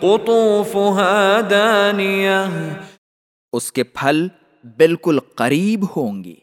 قطوفها دانیہ۔ اس کے پھل بالکل قریب ہوں گی